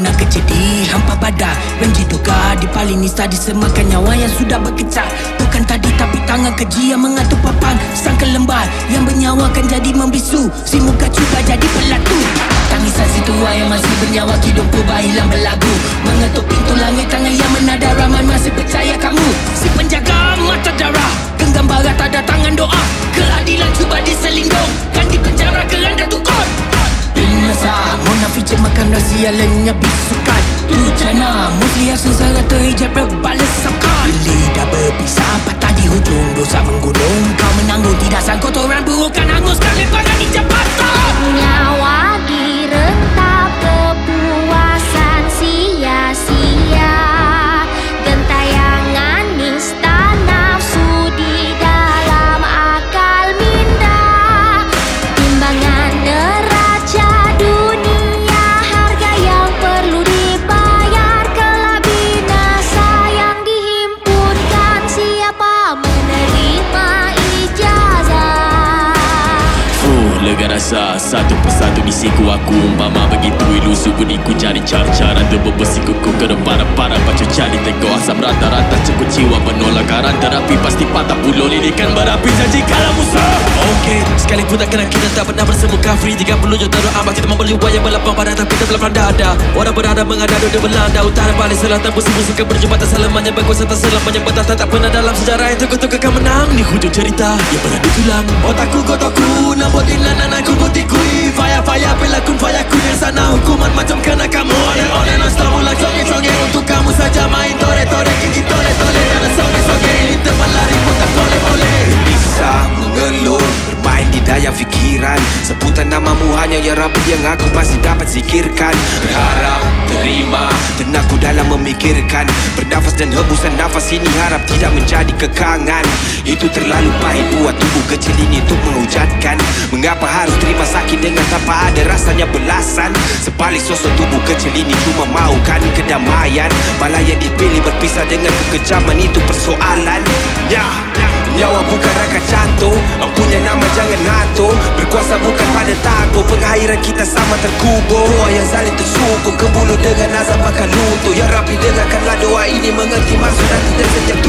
nak kecedi Hampa badan Menjiduga di paling nista Disemakan nyawa yang sudah berkecak Bukan tadi tapi tangan keji yang mengatur papan. Sang kelembar yang bernyawa akan jadi membisu. Si muka cuba jadi pelatu. Tangisan si tua yang masih bernyawa Hidup purba hilang berlagu. Mengetuk pintu langit tangan yang menada rahsia lenyap bisukan. Tujana Muslihat sengsara terhijab berbalasakan Lidah Lega rasa Satu persatu di siku aku Umpama begitu ilusi Buniku cari cara-cara Untuk bersikuku ke depan Cari tengok asap rata-rata Cukup jiwa menolak karan Terapi. Pasti patah pulau Ini kan berapi. Janji kalah musuh. Okey, sekalipun tak kenal kita tak pernah bersemu kafri 30 juta doa amat kita membeli wayang melapang pada tapi tak belakang dada. Orang berada mengada dua belanda Utara balik selatan musuh-musuh ke berjumpa tak selamanya berkuasa tak selamanya bertahan tak pernah dalam sejarah yang tunggu-tunggu akan menang. Di hujung cerita yang beradu tulang Otakku kotakku Nampak dilanan aku bertikui Fire fire pelakon fire hanya ya Rabbi yang aku masih dapat zikirkan. Berharap, terima Tenangku dalam memikirkan. Bernafas dan hebusan nafas ini harap tidak menjadi kekangan. Itu terlalu pahit buat tubuh kecil ini untuk menghujatkan. Mengapa harus terima sakit dengan tanpa ada rasanya belasan? Sebalik sosok tubuh kecil ini cuma maukan kedamaian. Malah yang dipilih berpisah dengan kekejaman itu persoalan. Ya, Nyawa bukan rangka cantum Empunya nama jangan ngatur Berkuasa bukan pada tato Pengakhiran kita sama terkubur. Doa yang zalim tersungkur ke bulu dengan azab akan luntur Ya Rabbi dengarkanlah doa ini. Mengerti maksud dan Nyawa